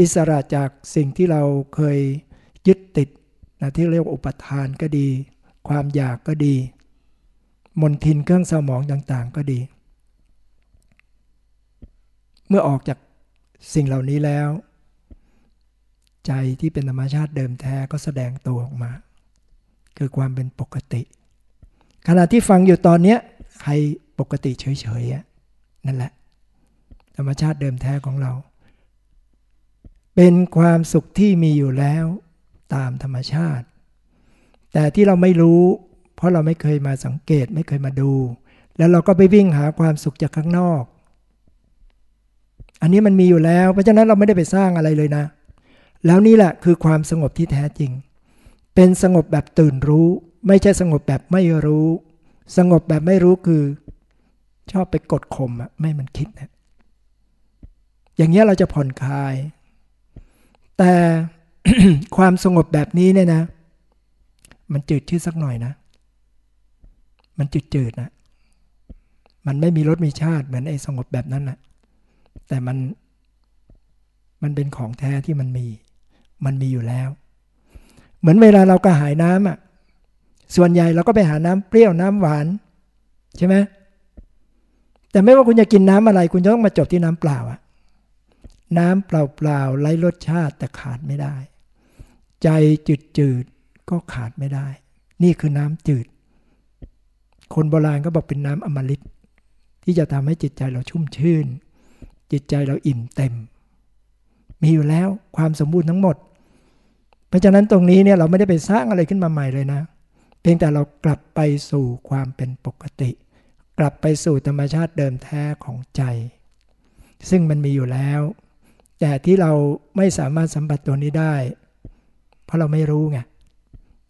อิสระจากสิ่งที่เราเคยยึดติดนะที่เรียกว่าอุปทานก็ดี ความอยากก็ดีมนทินเครื่องสมองต่างๆก็ดี เมื่อออกจากสิ่งเหล่านี้แล้ว ใจที่เป็นธรรมชาติเดิมแท้ก็แสดงตัวออกมา คือความเป็นปกติ ขณะที่ฟังอยู่ตอนนี้ใครปกติเฉยๆนั่นแหละ ธรรมชาติเดิมแท้ของเรา เป็นความสุขที่มีอยู่แล้วตามธรรมชาติ แต่ที่เราไม่รู้ เพราะเราไม่เคยมาสังเกตไม่เคยมาดู แล้วเราก็ไปวิ่งหาความสุขจากข้างนอก อันนี้มันมีอยู่แล้ว เพราะฉะนั้นเราไม่ได้ไปสร้างอะไรเลยนะ แล้วนี่แหละคือความสงบที่แท้จริง เป็นสงบแบบตื่นรู้ ไม่ใช่สงบแบบไม่รู้ สงบแบบไม่รู้คือ ชอบไปกดข่มอะไม่มันคิดนะอย่างเงี้ยเราจะผ่อนคลาย แต่ความสงบแบบนี้เนี่ยนะ มันจืดชืดสักหน่อยนะ มันจืดจืดนะมันไม่มีรสมีชาติเหมือนไอ้สงบแบบนั้นนะแต่มันมันเป็นของแท้ที่มันมี มันมีอยู่แล้ว เหมือนเวลาเรากระหายน้ำอะส่วนใหญ่เราก็ไปหาน้ำเปรี้ยวน้ำหวาน ใช่ไหมแต่ไม่ว่าคุณจะกินน้ำอะไร คุณจะต้องมาจบที่น้ำเปล่าอะน้ำเปล่าๆไร้รสชาติแต่ขาดไม่ได้ ใจจืดๆก็ขาดไม่ได้ นี่คือน้ำจืด คนโบราณก็บอกเป็นน้ำอมฤตที่จะทำให้จิตใจเราชุ่มชื่น จิตใจเราอิ่มเต็ม มีอยู่แล้วความสมบูรณ์ทั้งหมด เพราะฉะนั้นตรงนี้เนี่ยเราไม่ได้ไปสร้างอะไรขึ้นมาใหม่เลยนะ เพียงแต่เรากลับไปสู่ความเป็นปกติ กลับไปสู่ธรรมชาติเดิมแท้ของใจ ซึ่งมันมีอยู่แล้ว แต่ที่เราไม่สามารถสัมผัสตัวนี้ได้ เพราะเราไม่รู้ไง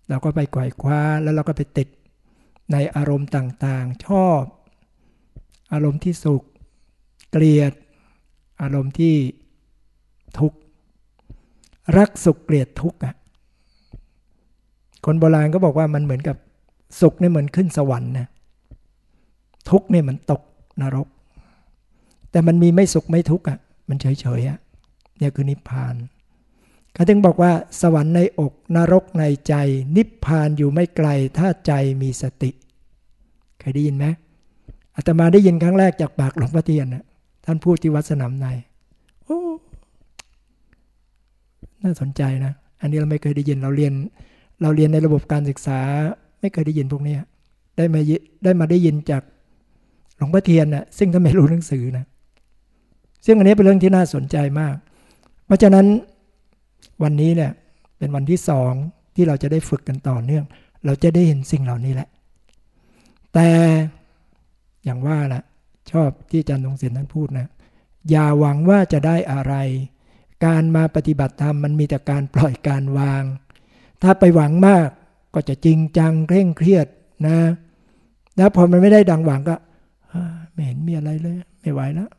เราก็ไปไกวคว้าแล้วเราก็ไปติดในอารมณ์ต่างๆ ชอบ อารมณ์ที่สุข เกลียด อารมณ์ที่ทุกข์ รักสุขเกลียดทุกข์อะคนโบราณก็บอกว่ามันเหมือนกับสุขเนี่ยเหมือนขึ้นสวรรค์นะทุกข์เนี่ยมันตกนรก แต่มันมีไม่สุขไม่ทุกข์อะมันเฉยๆอะเนี่ยคือนิพพานเขาถึงบอกว่าสวรรค์ในอกนรกในใจ นิพพานอยู่ไม่ไกลถ้าใจมีสติเคยได้ยินไหมอาตมาได้ยินครั้งแรกจากปากหลวงพ่อเทียนนะท่านพูดที่วัดสนามในโอ้ น่าสนใจนะ อันนี้เราไม่เคยได้ยินเราเรียน เราเรียนในระบบการศึกษา ไม่เคยได้ยินพวกนี้ได้มาได้มาได้ยินจากหลวงพ่อเทียนนะซึ่งท่านไม่รู้หนังสือนะซึ่งอันนี้เป็นเรื่องที่น่าสนใจมาก เพราะฉะนั้นวันนี้เนี่ยเป็นวันที่สองที่เราจะได้ฝึกกันต่อเนื่อง เราจะได้เห็นสิ่งเหล่านี้แหละ แต่อย่างว่าแหละชอบที่อาจารย์ทรงศิลป์ท่านพูดนะ อย่าหวังว่าจะได้อะไร การมาปฏิบัติธรรมมันมีแต่การปล่อยการวาง ถ้าไปหวังมากก็จะจริงจังเคร่งเครียดนะ แล้วพอมันไม่ได้ดังหวังก็ไม่เห็นมีอะไรเลย ไม่ไหวแล้ว